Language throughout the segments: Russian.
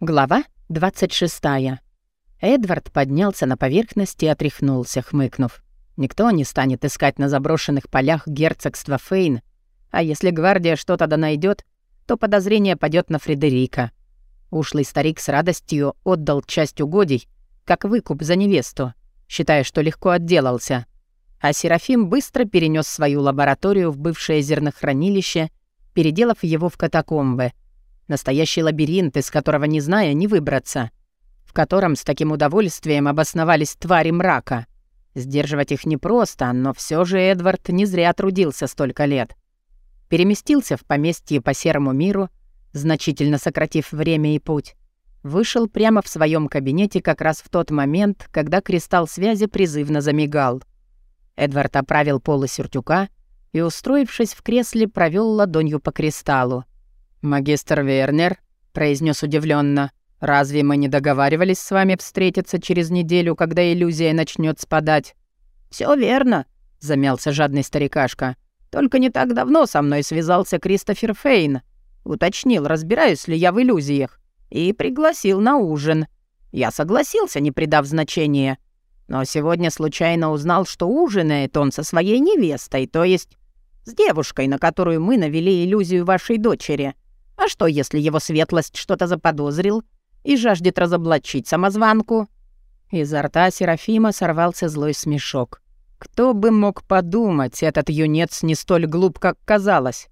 Глава 26. Эдвард поднялся на поверхность и отряхнулся, хмыкнув. Никто не станет искать на заброшенных полях герцогства Фейн, а если гвардия что-то да найдет, то подозрение падет на Фредерика. Ушлый старик с радостью отдал часть угодий, как выкуп за невесту, считая, что легко отделался. А Серафим быстро перенес свою лабораторию в бывшее зернохранилище, переделав его в катакомбы — Настоящий лабиринт, из которого, не зная, не выбраться. В котором с таким удовольствием обосновались твари мрака. Сдерживать их непросто, но все же Эдвард не зря трудился столько лет. Переместился в поместье по Серому миру, значительно сократив время и путь. Вышел прямо в своем кабинете как раз в тот момент, когда кристалл связи призывно замигал. Эдвард оправил полы сюртюка и, устроившись в кресле, провел ладонью по кристаллу. «Магистр Вернер», — произнес удивленно, «разве мы не договаривались с вами встретиться через неделю, когда иллюзия начнет спадать?» Все верно», — замялся жадный старикашка. «Только не так давно со мной связался Кристофер Фейн. Уточнил, разбираюсь ли я в иллюзиях. И пригласил на ужин. Я согласился, не придав значения. Но сегодня случайно узнал, что ужинает он со своей невестой, то есть с девушкой, на которую мы навели иллюзию вашей дочери. А что, если его светлость что-то заподозрил и жаждет разоблачить самозванку?» Изо рта Серафима сорвался злой смешок. Кто бы мог подумать, этот юнец не столь глуп, как казалось.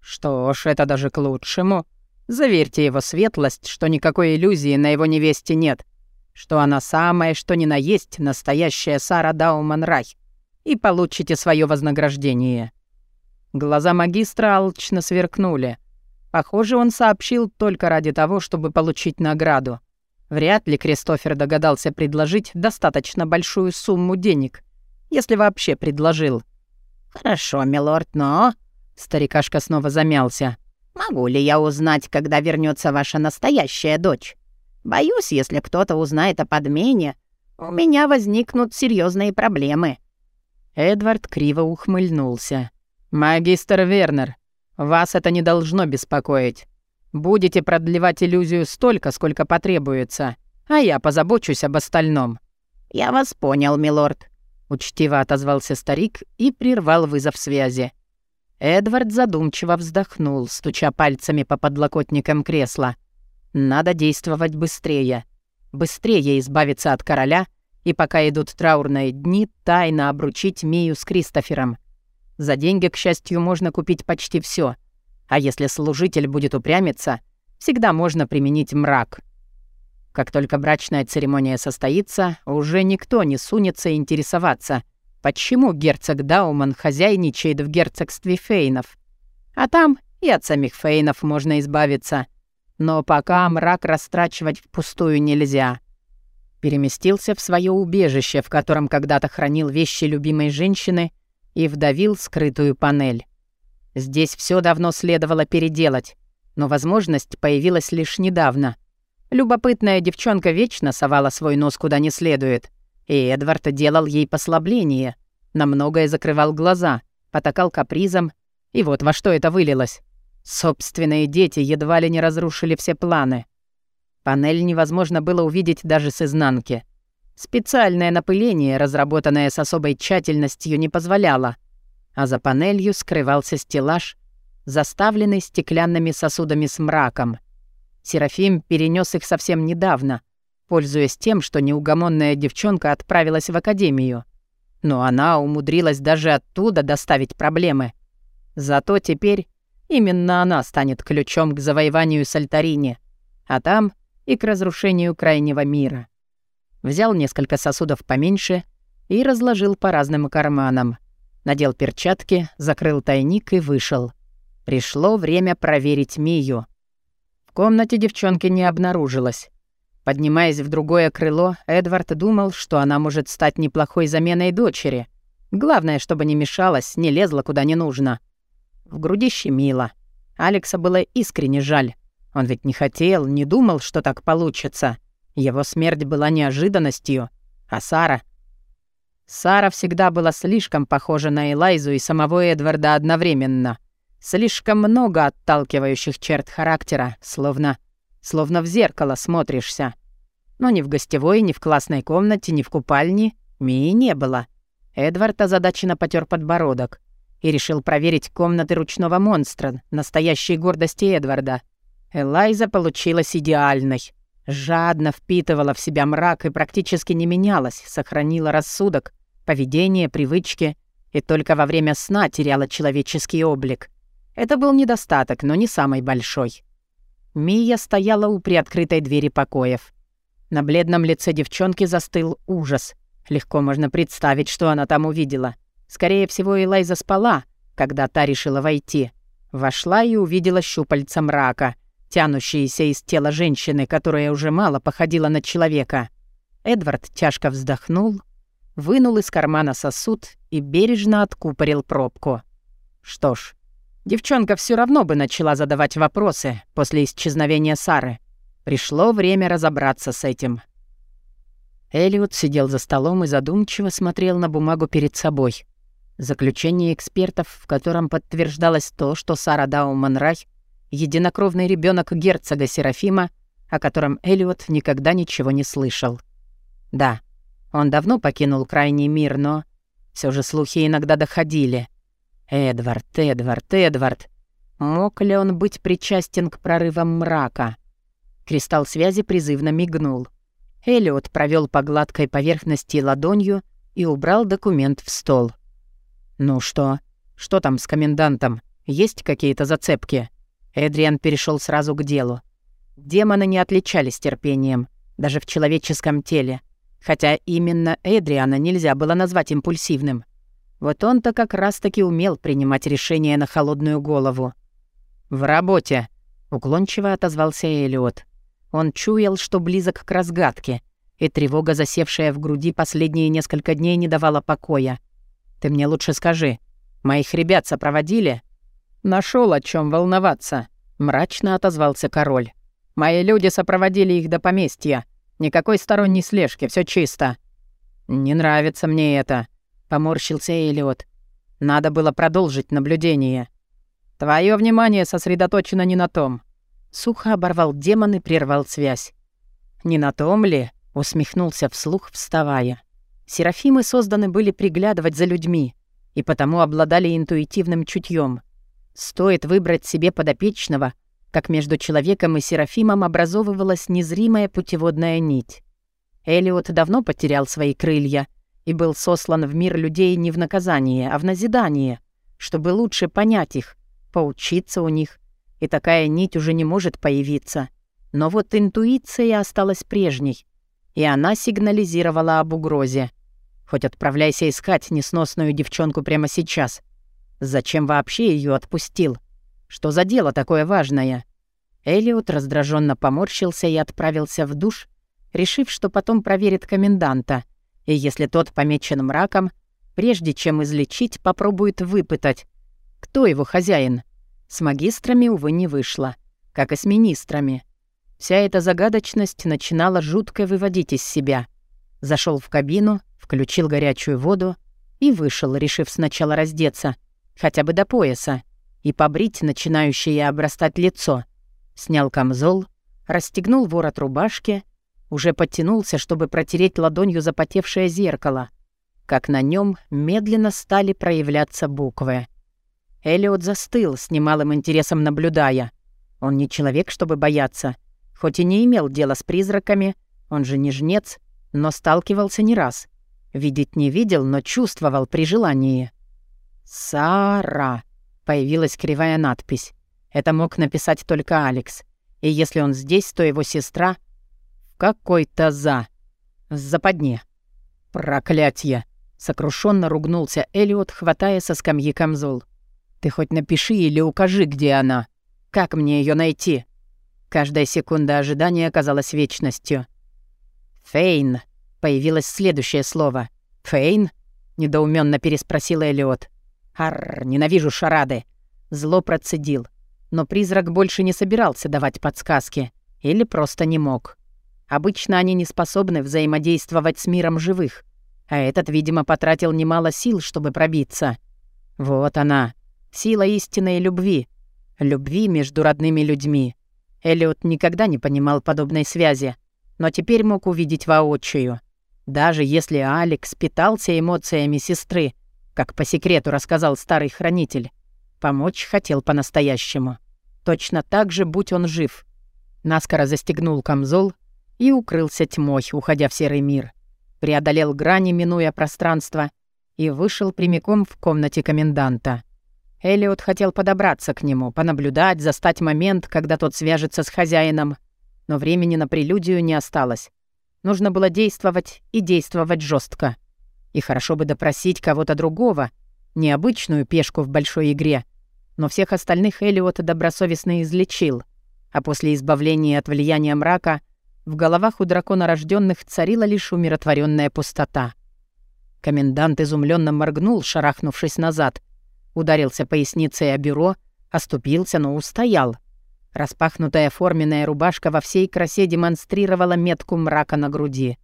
Что ж, это даже к лучшему. Заверьте его светлость, что никакой иллюзии на его невесте нет, что она самая, что ни на есть, настоящая Сара Дауман Рай, и получите свое вознаграждение. Глаза магистра алчно сверкнули — Похоже, он сообщил только ради того, чтобы получить награду. Вряд ли Кристофер догадался предложить достаточно большую сумму денег, если вообще предложил. «Хорошо, милорд, но...» Старикашка снова замялся. «Могу ли я узнать, когда вернется ваша настоящая дочь? Боюсь, если кто-то узнает о подмене, у меня возникнут серьезные проблемы». Эдвард криво ухмыльнулся. «Магистр Вернер, вас это не должно беспокоить. Будете продлевать иллюзию столько, сколько потребуется, а я позабочусь об остальном». «Я вас понял, милорд», — учтиво отозвался старик и прервал вызов связи. Эдвард задумчиво вздохнул, стуча пальцами по подлокотникам кресла. «Надо действовать быстрее. Быстрее избавиться от короля и, пока идут траурные дни, тайно обручить Мию с Кристофером. За деньги, к счастью, можно купить почти все. А если служитель будет упрямиться, всегда можно применить мрак. Как только брачная церемония состоится, уже никто не сунется интересоваться, почему герцог Дауман хозяйничает в герцогстве Фейнов. А там и от самих Фейнов можно избавиться. Но пока мрак растрачивать впустую нельзя. Переместился в свое убежище, в котором когда-то хранил вещи любимой женщины и вдавил скрытую панель. Здесь все давно следовало переделать, но возможность появилась лишь недавно. Любопытная девчонка вечно совала свой нос куда не следует, и Эдвард делал ей послабление, на многое закрывал глаза, потакал капризом, и вот во что это вылилось. Собственные дети едва ли не разрушили все планы. Панель невозможно было увидеть даже с изнанки — Специальное напыление, разработанное с особой тщательностью, не позволяло. А за панелью скрывался стеллаж, заставленный стеклянными сосудами с мраком. Серафим перенес их совсем недавно, пользуясь тем, что неугомонная девчонка отправилась в академию. Но она умудрилась даже оттуда доставить проблемы. Зато теперь именно она станет ключом к завоеванию Сальтарини, а там и к разрушению крайнего мира взял несколько сосудов поменьше и разложил по разным карманам. Надел перчатки, закрыл тайник и вышел. Пришло время проверить Мию. В комнате девчонки не обнаружилось. Поднимаясь в другое крыло, Эдвард думал, что она может стать неплохой заменой дочери. Главное, чтобы не мешалась, не лезла куда не нужно. В груди щемило. Алекса было искренне жаль. Он ведь не хотел, не думал, что так получится. Его смерть была неожиданностью, а Сара... Сара всегда была слишком похожа на Элайзу и самого Эдварда одновременно. Слишком много отталкивающих черт характера, словно словно в зеркало смотришься. Но ни в гостевой, ни в классной комнате, ни в купальне Мии не было. Эдвард озадаченно потер подбородок и решил проверить комнаты ручного монстра, настоящей гордости Эдварда. Элайза получилась идеальной. Жадно впитывала в себя мрак и практически не менялась, сохранила рассудок, поведение, привычки и только во время сна теряла человеческий облик. Это был недостаток, но не самый большой. Мия стояла у приоткрытой двери покоев. На бледном лице девчонки застыл ужас. Легко можно представить, что она там увидела. Скорее всего, Элайза спала, когда та решила войти. Вошла и увидела щупальца мрака, тянущиеся из тела женщины, которая уже мало походила на человека. Эдвард тяжко вздохнул, вынул из кармана сосуд и бережно откупорил пробку. Что ж, девчонка все равно бы начала задавать вопросы после исчезновения Сары. Пришло время разобраться с этим. Элиот сидел за столом и задумчиво смотрел на бумагу перед собой. Заключение экспертов, в котором подтверждалось то, что Сара Дауман-Рай — единокровный ребенок герцога Серафима, о котором Элиот никогда ничего не слышал. Да, он давно покинул крайний мир, но все же слухи иногда доходили. Эдвард, Эдвард, Эдвард. Мог ли он быть причастен к прорывам мрака? Кристалл связи призывно мигнул — Элиот провел по гладкой поверхности ладонью и убрал документ в стол. «Ну что? Что там с комендантом? Есть какие-то зацепки?» Эдриан перешел сразу к делу. Демоны не отличались терпением, даже в человеческом теле. Хотя именно Эдриана нельзя было назвать импульсивным. Вот он-то как раз-таки умел принимать решения на холодную голову. «В работе», — уклончиво отозвался Элиот. Он чуял, что близок к разгадке, и тревога, засевшая в груди последние несколько дней, не давала покоя. «Ты мне лучше скажи, моих ребят сопроводили?» Нашел о чем волноваться», — мрачно отозвался король. «Мои люди сопроводили их до поместья. Никакой сторонней слежки, все чисто». «Не нравится мне это», — поморщился Элиот. «Надо было продолжить наблюдение». «Твое внимание сосредоточено не на том. Сухо оборвал демон и прервал связь. «Не на том ли?» — усмехнулся вслух, вставая. Серафимы созданы были приглядывать за людьми и потому обладали интуитивным чутьем. Стоит выбрать себе подопечного, как между человеком и Серафимом образовывалась незримая путеводная нить. Элиот давно потерял свои крылья и был сослан в мир людей не в наказание, а в назидание, чтобы лучше понять их, поучиться у них и такая нить уже не может появиться. Но вот интуиция осталась прежней, и она сигнализировала об угрозе. Хоть отправляйся искать несносную девчонку прямо сейчас. Зачем вообще ее отпустил? Что за дело такое важное? Элиот раздраженно поморщился и отправился в душ, решив, что потом проверит коменданта, и если тот помечен мраком, прежде чем излечить, попробует выпытать, кто его хозяин. С магистрами, увы, не вышло, как и с министрами. Вся эта загадочность начинала жутко выводить из себя. Зашел в кабину, включил горячую воду и вышел, решив сначала раздеться, хотя бы до пояса, и побрить начинающее обрастать лицо. Снял камзол, расстегнул ворот рубашки, уже подтянулся, чтобы протереть ладонью запотевшее зеркало, как на нем медленно стали проявляться буквы — Элиот застыл, с немалым интересом наблюдая. Он не человек, чтобы бояться. Хоть и не имел дела с призраками, он же не жнец, но сталкивался не раз. Видеть не видел, но чувствовал при желании. «Сара!» — появилась кривая надпись. Это мог написать только Алекс. И если он здесь, то его сестра какой-то за... западне. «Проклятье!» — сокрушенно ругнулся Элиот, хватая со скамьи камзол. Ты хоть напиши или укажи, где она. Как мне ее найти?» Каждая секунда ожидания оказалась вечностью. «Фейн», — появилось следующее слово. «Фейн?» — недоуменно переспросил Элиот. «Арр, ненавижу шарады!» Зло процедил. Но призрак больше не собирался давать подсказки. Или просто не мог. Обычно они не способны взаимодействовать с миром живых. А этот, видимо, потратил немало сил, чтобы пробиться. Вот она, Сила истинной любви. Любви между родными людьми. Эллиот никогда не понимал подобной связи, но теперь мог увидеть воочию. Даже если Алекс питался эмоциями сестры, как по секрету рассказал старый хранитель, помочь хотел по-настоящему. Точно так же, будь он жив. Наскоро застегнул камзол и укрылся тьмой, уходя в серый мир. Преодолел грани, минуя пространство, и вышел прямиком в комнате коменданта. Элиот хотел подобраться к нему, понаблюдать, застать момент, когда тот свяжется с хозяином, но времени на прелюдию не осталось. Нужно было действовать и действовать жестко. И хорошо бы допросить кого-то другого, необычную пешку в большой игре, но всех остальных Элиот добросовестно излечил, а после избавления от влияния мрака в головах у дракона рожденных царила лишь умиротворенная пустота. Комендант изумленно моргнул, шарахнувшись назад, ударился поясницей о бюро, оступился, но устоял. Распахнутая форменная рубашка во всей красе демонстрировала метку мрака на груди.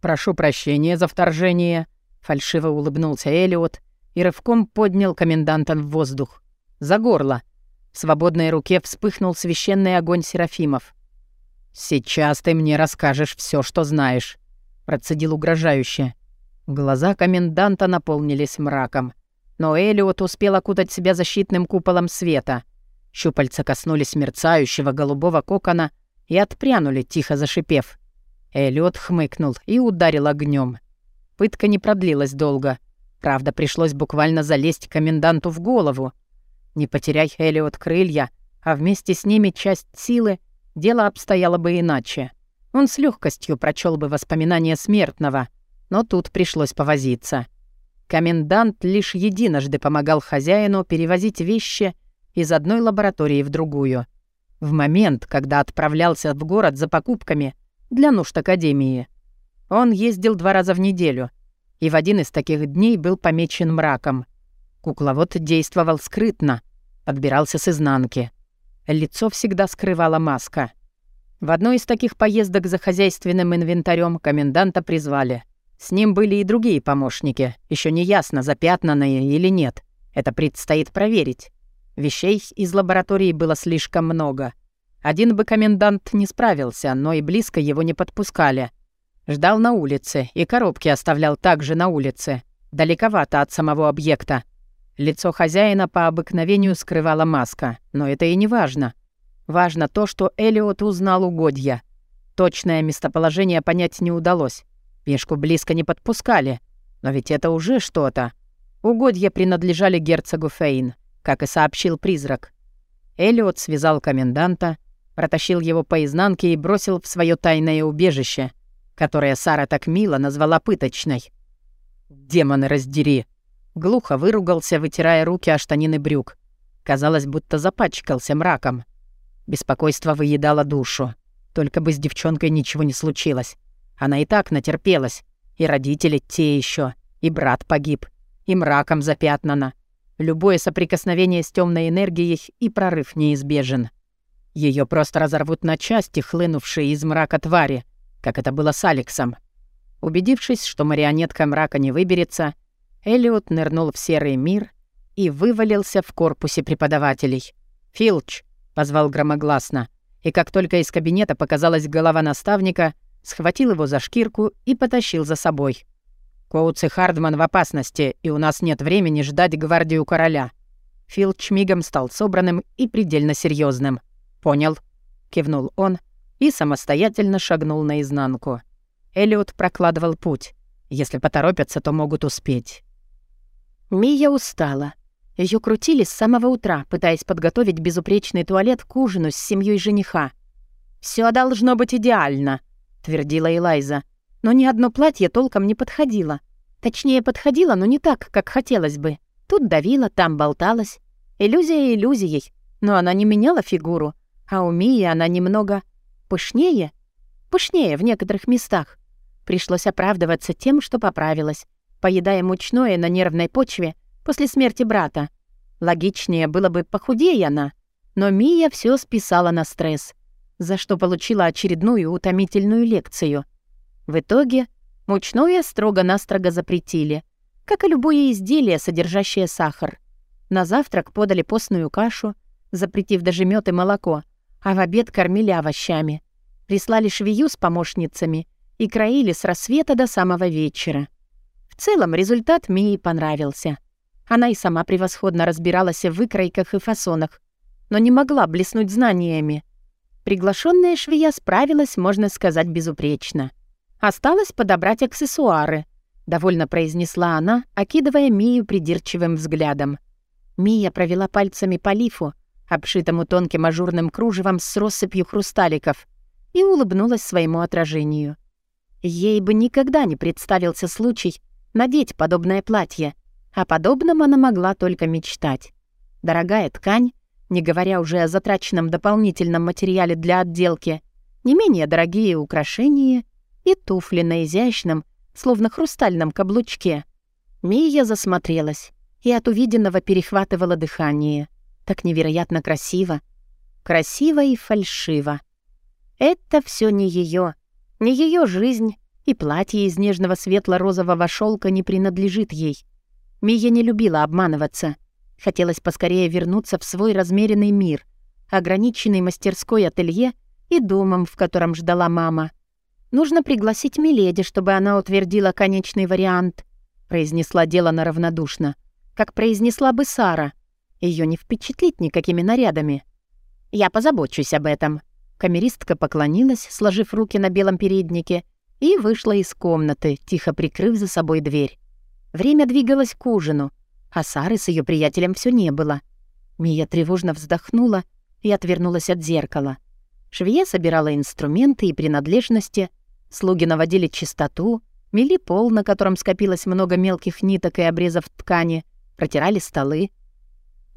«Прошу прощения за вторжение», — фальшиво улыбнулся Элиот и рывком поднял коменданта в воздух. «За горло!» В свободной руке вспыхнул священный огонь Серафимов. «Сейчас ты мне расскажешь все, что знаешь», — процедил угрожающе. Глаза коменданта наполнились мраком. Но Элиот успел окутать себя защитным куполом света. Щупальца коснулись мерцающего голубого кокона и отпрянули, тихо зашипев. Элиот хмыкнул и ударил огнем. Пытка не продлилась долго. Правда, пришлось буквально залезть коменданту в голову. Не потеряй Элиот крылья, а вместе с ними часть силы, дело обстояло бы иначе. Он с легкостью прочел бы воспоминания смертного, но тут пришлось повозиться. Комендант лишь единожды помогал хозяину перевозить вещи из одной лаборатории в другую. В момент, когда отправлялся в город за покупками для нужд Академии. Он ездил два раза в неделю, и в один из таких дней был помечен мраком. Кукловод действовал скрытно, подбирался с изнанки. Лицо всегда скрывала маска. В одной из таких поездок за хозяйственным инвентарем коменданта призвали. С ним были и другие помощники, еще не ясно, запятнанные или нет. Это предстоит проверить. Вещей из лаборатории было слишком много. Один бы комендант не справился, но и близко его не подпускали. Ждал на улице, и коробки оставлял также на улице, далековато от самого объекта. Лицо хозяина по обыкновению скрывала маска, но это и не важно. Важно то, что Элиот узнал угодья. Точное местоположение понять не удалось. Пешку близко не подпускали. Но ведь это уже что-то. Угодья принадлежали герцогу Фейн, как и сообщил призрак. Элиот связал коменданта, протащил его по изнанке и бросил в свое тайное убежище, которое Сара так мило назвала пыточной. «Демоны раздери!» Глухо выругался, вытирая руки о штанины брюк. Казалось, будто запачкался мраком. Беспокойство выедало душу. Только бы с девчонкой ничего не случилось. Она и так натерпелась. И родители те еще, и брат погиб, и мраком запятнано. Любое соприкосновение с темной энергией и прорыв неизбежен. Ее просто разорвут на части, хлынувшие из мрака твари, как это было с Алексом. Убедившись, что марионетка мрака не выберется, Элиот нырнул в серый мир и вывалился в корпусе преподавателей. «Филч!» — позвал громогласно. И как только из кабинета показалась голова наставника — схватил его за шкирку и потащил за собой. «Коутс и Хардман в опасности, и у нас нет времени ждать гвардию короля». Филч мигом стал собранным и предельно серьезным. «Понял», — кивнул он и самостоятельно шагнул наизнанку. Элиот прокладывал путь. Если поторопятся, то могут успеть. Мия устала. Ее крутили с самого утра, пытаясь подготовить безупречный туалет к ужину с семьей жениха. Все должно быть идеально», — твердила Элайза. Но ни одно платье толком не подходило. Точнее, подходило, но не так, как хотелось бы. Тут давила, там болталась. Иллюзия иллюзией, но она не меняла фигуру. А у Мии она немного пышнее. Пышнее в некоторых местах. Пришлось оправдываться тем, что поправилась, поедая мучное на нервной почве после смерти брата. Логичнее было бы похудее она, но Мия все списала на стресс за что получила очередную утомительную лекцию. В итоге мучное строго-настрого запретили, как и любое изделие, содержащее сахар. На завтрак подали постную кашу, запретив даже мёд и молоко, а в обед кормили овощами. Прислали швею с помощницами и краили с рассвета до самого вечера. В целом результат Мии понравился. Она и сама превосходно разбиралась в выкройках и фасонах, но не могла блеснуть знаниями. Приглашенная швея справилась, можно сказать, безупречно. Осталось подобрать аксессуары, довольно произнесла она, окидывая Мию придирчивым взглядом. Мия провела пальцами по лифу, обшитому тонким ажурным кружевом с россыпью хрусталиков, и улыбнулась своему отражению. Ей бы никогда не представился случай надеть подобное платье, о подобном она могла только мечтать. Дорогая ткань, не говоря уже о затраченном дополнительном материале для отделки, не менее дорогие украшения и туфли на изящном, словно хрустальном каблучке. Мия засмотрелась и от увиденного перехватывала дыхание. Так невероятно красиво. Красиво и фальшиво. Это все не ее, не ее жизнь, и платье из нежного светло-розового шелка не принадлежит ей. Мия не любила обманываться. Хотелось поскорее вернуться в свой размеренный мир, ограниченный мастерской ателье и домом, в котором ждала мама. «Нужно пригласить Миледи, чтобы она утвердила конечный вариант», произнесла Делана равнодушно, как произнесла бы Сара. Ее не впечатлить никакими нарядами. «Я позабочусь об этом». Камеристка поклонилась, сложив руки на белом переднике, и вышла из комнаты, тихо прикрыв за собой дверь. Время двигалось к ужину, а Сары с ее приятелем все не было. Мия тревожно вздохнула и отвернулась от зеркала. Швея собирала инструменты и принадлежности, слуги наводили чистоту, мели пол, на котором скопилось много мелких ниток и обрезов ткани, протирали столы.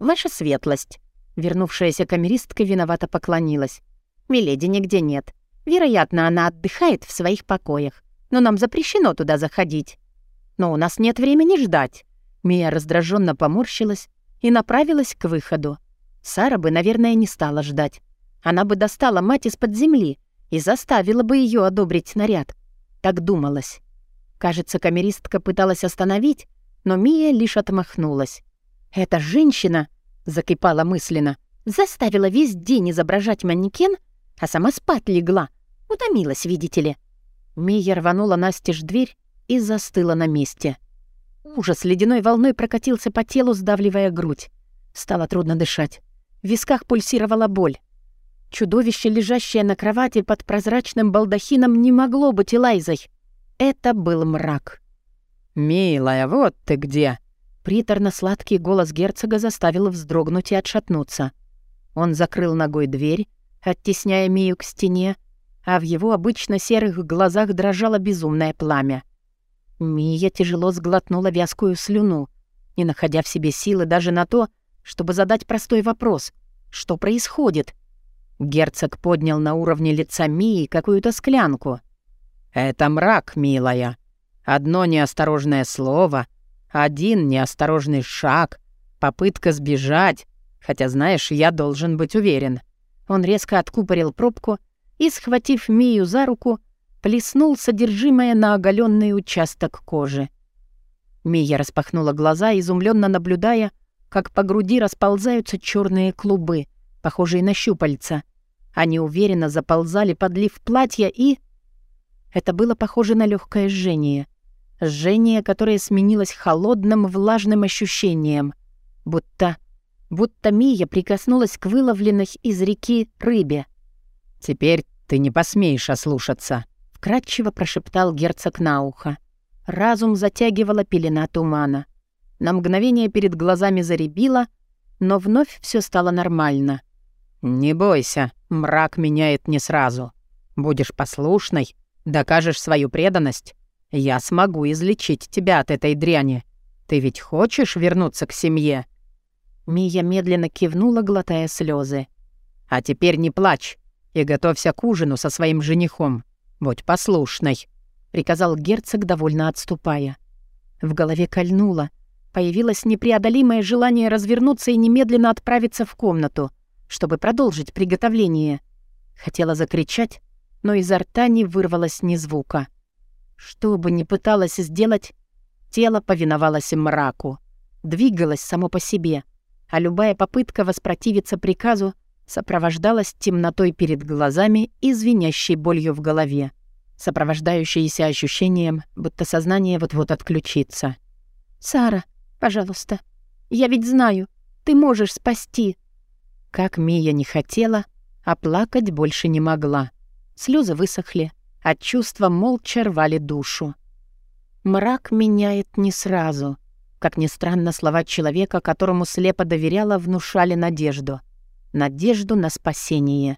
«Ваша светлость!» Вернувшаяся камеристка виновато поклонилась. «Миледи нигде нет. Вероятно, она отдыхает в своих покоях, но нам запрещено туда заходить. Но у нас нет времени ждать». Мия раздраженно поморщилась и направилась к выходу. Сара бы, наверное, не стала ждать. Она бы достала мать из-под земли и заставила бы ее одобрить наряд. Так думалось. Кажется, камеристка пыталась остановить, но Мия лишь отмахнулась. «Эта женщина», — закипала мысленно, заставила весь день изображать манекен, а сама спать легла. Утомилась, видите ли. Мия рванула настежь дверь и застыла на месте. Ужас ледяной волной прокатился по телу, сдавливая грудь. Стало трудно дышать. В висках пульсировала боль. Чудовище, лежащее на кровати под прозрачным балдахином, не могло быть Элайзой. Это был мрак. «Милая, вот ты где!» Приторно-сладкий голос герцога заставил вздрогнуть и отшатнуться. Он закрыл ногой дверь, оттесняя Мию к стене, а в его обычно серых глазах дрожало безумное пламя. Мия тяжело сглотнула вязкую слюну, не находя в себе силы даже на то, чтобы задать простой вопрос «Что происходит?». Герцог поднял на уровне лица Мии какую-то склянку. «Это мрак, милая. Одно неосторожное слово, один неосторожный шаг, попытка сбежать, хотя, знаешь, я должен быть уверен». Он резко откупорил пробку и, схватив Мию за руку, плеснул содержимое на оголенный участок кожи. Мия распахнула глаза, изумленно наблюдая, как по груди расползаются черные клубы, похожие на щупальца. Они уверенно заползали под лиф платья и... Это было похоже на легкое жжение. Жжение, которое сменилось холодным, влажным ощущением. Будто... Будто Мия прикоснулась к выловленной из реки рыбе. «Теперь ты не посмеешь ослушаться», — вкратчиво прошептал герцог на ухо. Разум затягивала пелена тумана. На мгновение перед глазами заребило, но вновь все стало нормально. «Не бойся, мрак меняет не сразу. Будешь послушной, докажешь свою преданность. Я смогу излечить тебя от этой дряни. Ты ведь хочешь вернуться к семье?» Мия медленно кивнула, глотая слезы. «А теперь не плачь и готовься к ужину со своим женихом. Будь послушной», — приказал герцог, довольно отступая. В голове кольнуло. Появилось непреодолимое желание развернуться и немедленно отправиться в комнату — чтобы продолжить приготовление. Хотела закричать, но изо рта не вырвалось ни звука. Что бы ни пыталась сделать, тело повиновалось мраку. Двигалось само по себе, а любая попытка воспротивиться приказу сопровождалось темнотой перед глазами и звенящей болью в голове, сопровождающееся ощущением, будто сознание вот-вот отключится. «Сара, пожалуйста, я ведь знаю, ты можешь спасти». Как Мия не хотела, а плакать больше не могла. Слезы высохли, а чувства молча рвали душу. Мрак меняет не сразу. Как ни странно, слова человека, которому слепо доверяла, внушали надежду. Надежду на спасение.